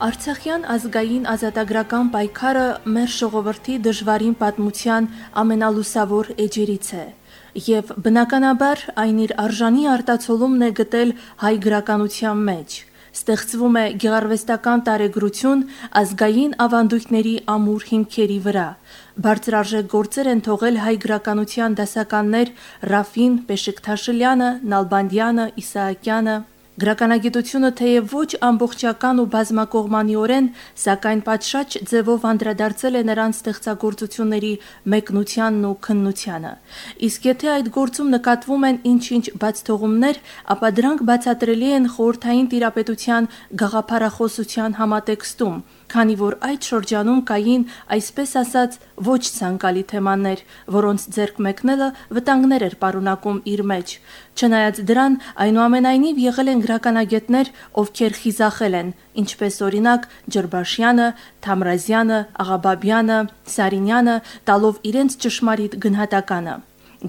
Արցախյան ազգային ազատագրական պայքարը մեր ժողովրդի դժվարին պատմության ամենալուսավոր էջերից է եւ բնականաբար այն իր արժանի արտացոլումն է գտել հայ գրականության մեջ ստեղծվում է գեղարվեստական տարեգրություն ազգային ավանդույթների ամուր հիմքերի վրա բարձրարժեք գործեր են թողել հայ գրականության դասականներ Ռաֆին Պեշիկթաշլյանը, Նալբանդյանը, Իսահակյանը, Գրականագիտությունը թեև ոչ ամբողջական ու բազմակողմանիորեն, սակայն պատշաճ ձևով անդրադարձել է նրանց ստեղծագործությունների մեկնությանն ու քննությանը։ Իսկ եթե այդ գործում նկատվում են ինչ-ինչ բացթողումներ, ապա դրանք բացատրելի են խորթային տիրապետության գաղափարախոսության համատեքստում, քանի որ այդ շրջանում կային, այսպես ասած, ոչ ցանկալի թեմաներ, որոնց ձեռք մեկնելը վտանգներ էր պարունակում իր մեջ։ Չնայած դրան, այնուամենայնիվ եղել են գրականագետներ, ովքեր խիզախել են, ինչպես օրինակ Ջրբաշյանը, Թամրազյանը, Աղաբաբյանը, Սարինյանը, տալով իրենց ճշմարիտ գնահատականը։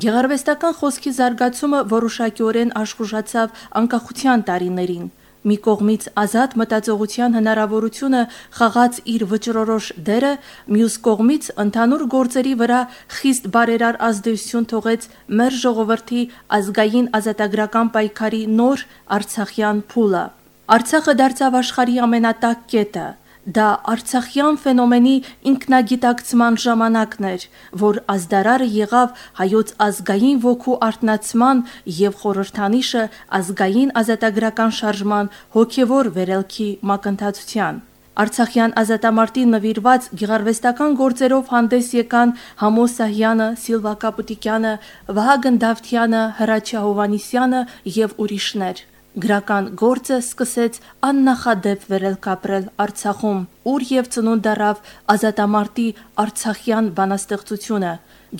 Գեղարվեստական խոսքի զարգացումը որոշակիորեն աշխուժացավ անկախության տարիներին մի կողմից ազատ մտածողության հնարավորությունը խաղաց իր վճռորոշ դերը, մյուս կողմից ընդհանուր գործերի վրա խիստ բարերար ազդեցություն թողեց մեր ժողովրդի ազգային ազատագրական պայքարի նոր Արցախյան փուլը։ Արցախը դարձավ աշխարհի ամենատակ կետը, Դա Արցախյան ֆենոմենի ինքնագիտակցման ժամանակն էր, որ ազդարարը եղավ հայոց ազգային ոգու արտնացման եւ խորհրդանիշը ազգային ազատագրական շարժման հոգեվոր վերելքի մակընթացության։ Արցախյան ազատամարտին նվիրված գեղարվեստական գործերով հանդես եկան Համո Սահյանը, Սիլվա Կապուտիկյանը, Վահագն Դավթյանը, Հրաչյա Հովանիսյանը եւ ուրիշներ։ Գրական գործը սկսեց աննախադեպ վերելք ապրել Արցախում, ուր եւ ծնունդ դարավ ազատամարտի Արցախյան բանաստեղծությունը,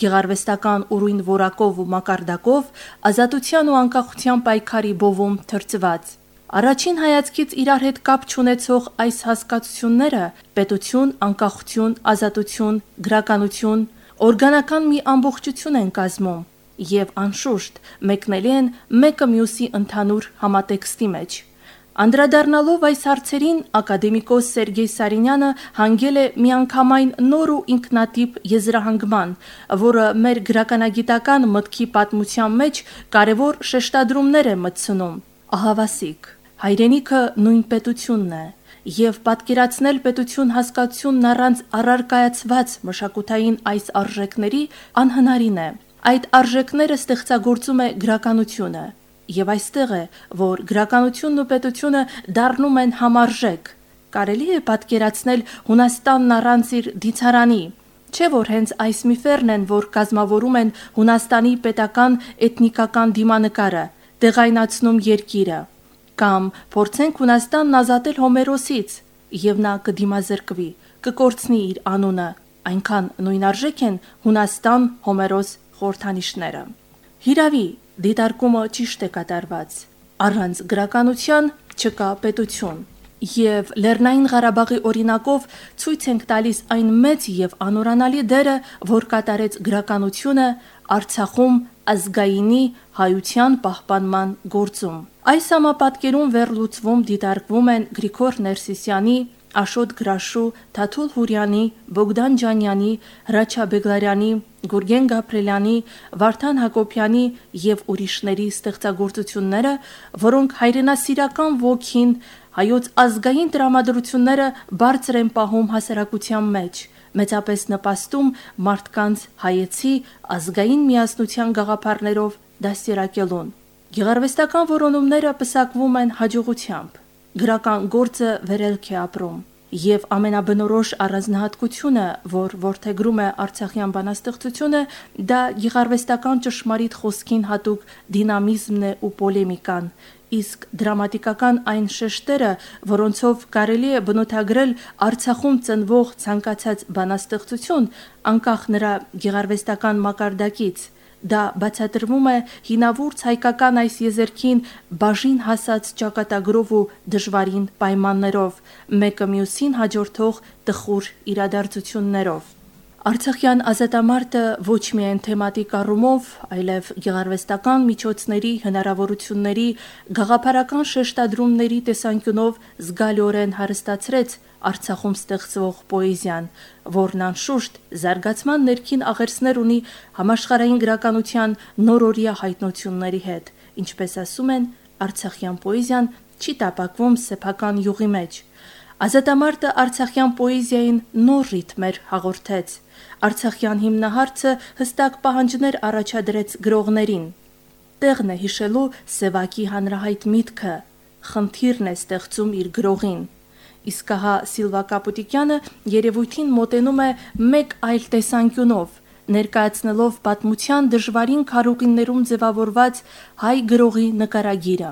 գեղարվեստական ուրույն որակով ու մակարդակով ազատության ու անկախության պայքարի բովում թրծված։ Առաջին հայացքից իրար հետ կապ չունեցող այս հասկացությունները՝ պետություն, անկախություն, ազատություն, գրականություն, օրգանական մի ամբողջություն են կազմում եւ անշուշտ մեկնելի են մեկը մյուսի ընդհանուր համատեքստի մեջ։ Անդրադառնալով այս հարցերին, ակադեմիկոս Սերգեյ Սարինյանը հանգել է միանգամայն նոր ու ինքնատիպ եզրահանգման, որը մեր գրականագիտական մտքի պատմության մեջ կարևոր շեշտադրումներ է մտցնում։ Ահավասիկ հայրենիքը նույն պետությունն է, եւ պատկերացնել պետություն հասկացությունն առանց առարկայացված մշակութային այս արժեքների անհնարին է։ Այդ արժեքները ստեղծագործում է գրականությունը, եւ այստեղ է, որ գրականությունն ու պետությունը դառնում են համարժեք։ Կարելի է պատկերացնել Հունաստանն առանց իր դիցարանի, Չէ որ հենց այս միֆերն են, որ կազմավորում են Հունաստանի պետական էթնիկական դիմանկարը, տեղայնացնում երկիրը։ Կամ փորձենք Հունաստանն ազատել Հոմերոսից, եւ նա կդիմազրկվի, կկորցնի իր անունը։ Այնքան նույն արժեք են Հունաստան Հոմերոս խորթանիշները։ Հիրավի, դիտարկումը ճիշտ է կատարված։ Առանց գրականության չկա պետություն։ Եվ Լեռնային Ղարաբաղի օրինակով ցույց ենք տալիս այն մեծ եւ անորանալի դերը, որ կատարեց գրականությունը Արցախում ազգայինի հայության պահպանման գործում։ Այս համապատկերում վերլուծվում դիտարկվում են Գրիգոր Ներսիսյանի Աշոտ Գրաշու, Թաթուլ Հուրյանի, Բոգդան Ջանյանի, Հրաչա Բեգլարյանի, Գուրգեն Գաբրելյանի, Վարդան Հակոբյանի եւ ուրիշների ստեղծագործությունները, որոնք հայրենասիրական ոգին հայոց ազգային տրամադրությունները բարձր են պահում հասարակության մեջ մեծապես նպաստում մարդկանց հայեցի ազգային միասնության գաղափարներով դաստիարակելուն։ Գեղարվեստական որոնումները պսակվում են հաջողությամբ գրական գործը վերելք է ապրում եւ ամենաբնորոշ առանձնահատկությունը, որ որթեգրում է Արցախյան բանաստեղծությունը, դա գեղարվեստական ճշմարիտ խոսքին հատուկ դինամիզմն է ու պոլեմիկան, իսկ դրամատիկական այն շեշտերը, որոնցով կարելի է բնութագրել Արցախում ծնվող ցանկացած բանաստեղծություն, անկախ նրա գեղարվեստական մակարդակից, Դա բացատրվում է հինավուրց հայկական այս եզերքին բաժին հասած ճակատագրով ու դժվարին պայմաններով, մեկը մյուսին հաջորդող տխուր իրադարձություններով։ Արցախյան ազատամարտը ոչ միայն թեմատիկ առումով, այլև գեղարվեստական միջոցների, հնարավորությունների, գաղափարական շեշտադրումների տեսանկյունով զգալիորեն հարստացրեց Արցախում ստեղծվող պոեզիան, որն անշուշտ զարգացման ներքին աղերսներ ունի համաշխարհային գրականության նորորյա հայտնությունների հետ, ինչպես ասում են, Արցախյան պոեզիան չի տապակվում սեփական յուղի մեջ։ Ազատամարտը Արցախյան պոեզիային նոր ռիթմեր հաղորդեց։ Արցախյան հիմնահարցը հստակ պահանջներ առաջադրեց գրողներին։ Տեղն է հիշելու Սևակի հանրահայտ միտքը, խնդիրն է ստեղծում իր գրողին։ Իսկ հա Սիլվա Կապուտիկյանը երևույթին մոտենում է մեկ այլ տեսանկյունով, ներկայացնելով պատմության դժվարին քարուկիններում ձևավորված հայ գրողի նկարագիրը։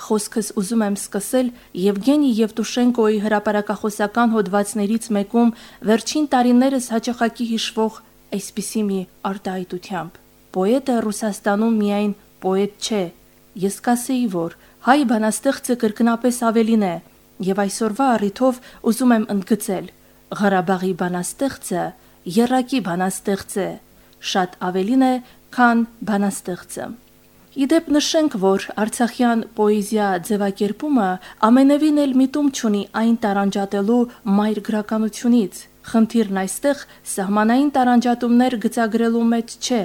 Խոսքս ուզում եմ սկսել Եվգենի Եվտուշենկոյի հրապարակախոսական հոդվածներից մեկում վերջին տարիներս հաճախակի հիշվող այսպիսի մի արտահայտությամբ. Պոետը Ռուսաստանում միայն պոետ չէ, ես կասեի, որ հայ բանաստեղծը կրկնապես ավելին է, եւ այսօրվա առիթով ուզում եմ ընդգծել. Ղարաբաղի բանաստեղծը երակի բանաստեղծ է, շատ ավելին է, քան բանաստեղծը։ Իդեպ նշենք, որ Արցախյան պոեզիա ձևակերպումը ամենևին էլ միտում չունի այն տարանջատելու մայր գրականությունից։ Խնդիրն այստեղ սահմանային տարանջատումներ գծագրելու մեջ չէ,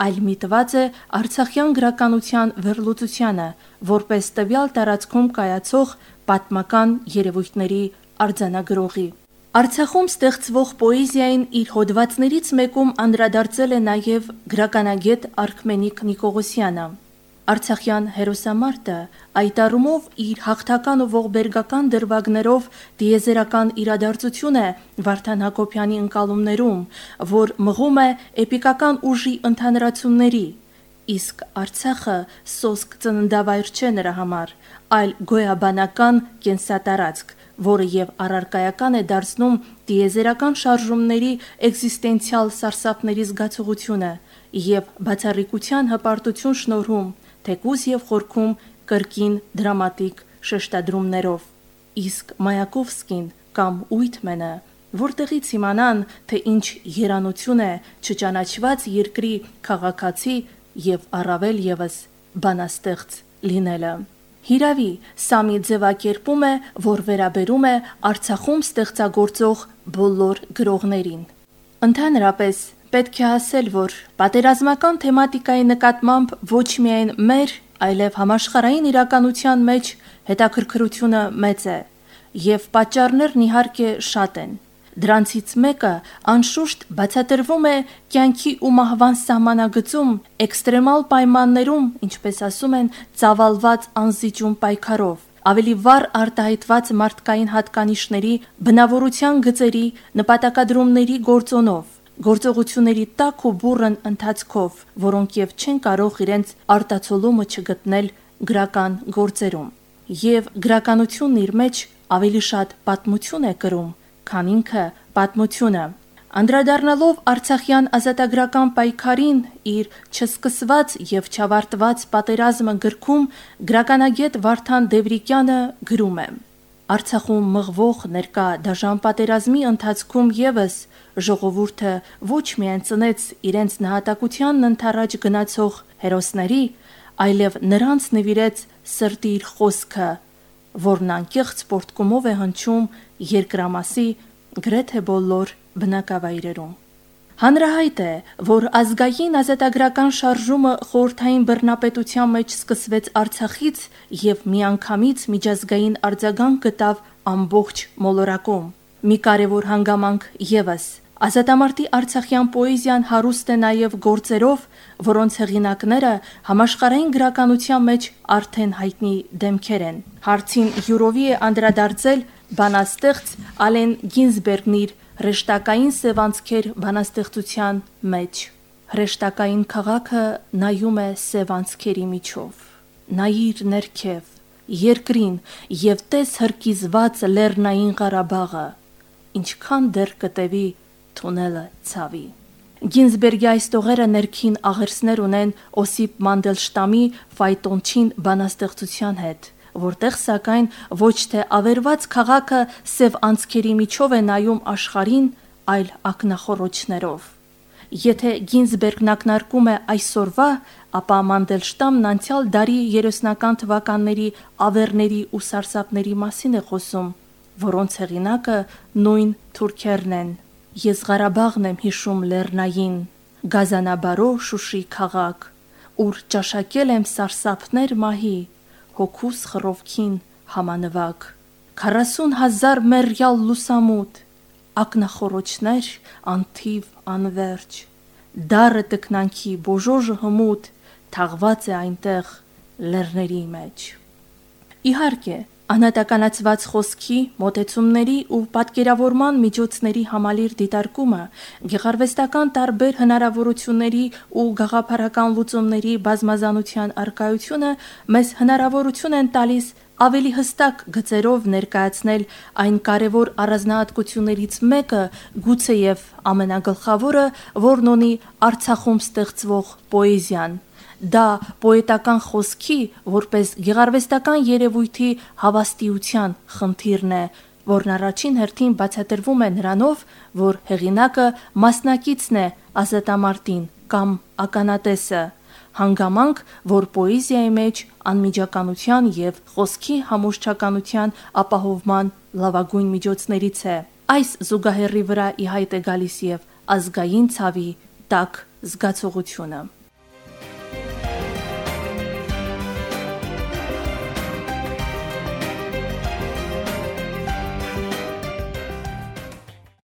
այլ միտված է Արցախյան գրականության վերլուծությանը, որպես տվյալ տարածքում կայացող պատմական երևույթների արձանագրողի։ Արցախում ստեղծվող պոեզիային իր հոդվածներից մեկում անդրադարձել է նաև գրականագետ Արքմենիկ Նիկողոսյանը։ Արցախյան հերոսամարտը այդ առումով իր հաղթական ու ողբերգական դրվագներով դիեզերական իրադարձություն է Վարդան Հակոբյանի ընկալումներում, որ մղում է էպիկական ուժի ընդհանրացումների, իսկ Արցախը սոսկ ծննդավայր չէ նրա համար, այլ գոյաբանական կենսատարածք, որը եւ առարկայական է դարձնում դիեզերական շարժումների էգզիստենցիալ սարսափների զգացողությունը եւ բացառիկության հպարտություն շնորհում թեկուզ եւ խորքում կրկին դրամատիկ շեշտադրումներով։ Իսկ Մայակովսկին կամ Ուիտմենը որտեղից իմանան, թե ինչ երանություն է չճանաչված երկրի քաղաքացի եւ առավել եւս բանաստեղծ լինելը։ Հիրավի, սա մի ձևակերպում է, որ վերաբերում է Արցախում ստեղծագործող բոլոր գրողներին։ Ընդհանրապես, Պետք է ասել, որ պատերազմական թեմատիկայի նկատմամբ ոչ միայն մեր, այլև համաշխարհային իրականության մեջ հետաքրքրությունը մեծ է, եւ պատճառներն իհարկե շատ են։ Դրանցից մեկը անշուշտ բացատրվում է կյանքի ու մահվան սահմանագծում էքստրեմալ պայմաններում, ինչպես ասում են, ծավալված անզիջում պայքարով ավելի վառ արտահայտված մարդկային հատկանիշների, բնավորության գծերի, նպատակադրումների գործոնով գործողությունների տակ ու բուրըն ընթացքով, որոնք եւ չեն կարող իրենց արտացոլումը չգտնել գրական գործերում։ Եվ գրականությունն իր մեջ ավելի շատ պատմություն է կրում, քան ինքը պատմությունը։ Անդրադառնալով Արցախյան ազատագրական պայքարին իր չսկսված եւ չավարտված պատերազմը գրքում գրականագետ Վարդան Դևրիկյանը գրում է. Արցախում մղվող ներկա դաժան պատերազմի ընթացքում եւս ժողովուրդը ոչ միայն ծնեց իրենց նահատակությանն ընթառաջ գնացող հերոսների, այլև նրանց նվիրեց սրտի իր խոսքը, որն անկեղծ սպորտկումով է հնչում երկրամասի գրեթե բոլոր բնակավայրերում։ Հանրահայտ է, որ ազգային ազատագրական շարժումը խորթային բռնապետության մեջ սկսվեց Արցախից եւ միանգամից միջազգային արձագանք գտավ ամբողջ մոլորակում։ Մի կարևոր հանգամանք եւս Ազատամարտի Արցախյան պոեզիան հարուստ է նաև գործերով, որոնց հեղինակները համաշխարհային գրականության մեջ արդեն հայտնի դեմքեր են։ Հարցին յուրովի է անդրադարձել բանաստեղծ Ալեն Գինզբերգն իր հրեշտակային սևանցքեր բանաստեղծության մեջ։ Հրեշտակային քաղաքը նայում է սևանցքերի միջով։ Նայիր ներքև, երկրին եւ տես հրկիզված Լեռնային Ղարաբաղը, ինչքան դեռ կտևի թունելը ցավի։ Գինզբերգի այս տողերը ներքին աղերսներ ունեն Օսիպ Մանդելշտամի Ֆայտոնչին բանաստեղծության հետ, որտեղ սակայն ոչ թե ավերված քաղաքը սև անցքերի միջով է նայում աշխարհին, այլ ակնախորոչներով։ Եթե Գինզբերգն ակնարկում է այսօրվա, ապա Մանդելշտամն անցյալ դարի 30-ական թվականների ավերների ու սարսափների մասին է խոսում, որոնց հեղինակը նույն թուրքերն են։ Ես Ղարաբաղն եմ հիշում լեռնային, Գազանաբարո Շուշի քաղաք, ուր ճաշակել եմ սարսափներ մահի, հոգուս խռովքին համանվակ։ 40 հազար մերյալ լուսամուտ, ակնախորոչներ անթիվ անverջ դառը տկնանքի բոժոժը հմուտ թաղված է այնտեղ լեռների մեջ իհարկե անհատականացված խոսքի, մոտեցումների ու պատկերավորման միջոցների համալիր դիտարկումը, գեղարվեստական տարբեր հնարավորությունների ու գաղափարական լուծումների բազմազանության արկայությունը մեզ հնարավորություն են տալիս ավելի հստակ գծերով ներկայացնել այն կարևոր առանձնահատկություններից մեկը, գուցեև ամենագլխավորը, որն ունի Արցախում ստեղծվող պոեզիան։ Դա պոետական խոսքի, որպես գեղարվեստական երևույթի հավաստիության խնդիրն է, որն առաջին հերթին բացատրվում է նրանով, որ հեղինակը մասնակիցն է ազատամարտին կամ ականատեսը, հանգամանք, որ պոեզիայի մեջ անմիջականության եւ խոսքի համոզչականության ապահովման լավագույն միջոցներից է։ Այս զուգահեռի վրա ի հայտ է գալիս եւ ազգային ցավի տակ զգացողությունը։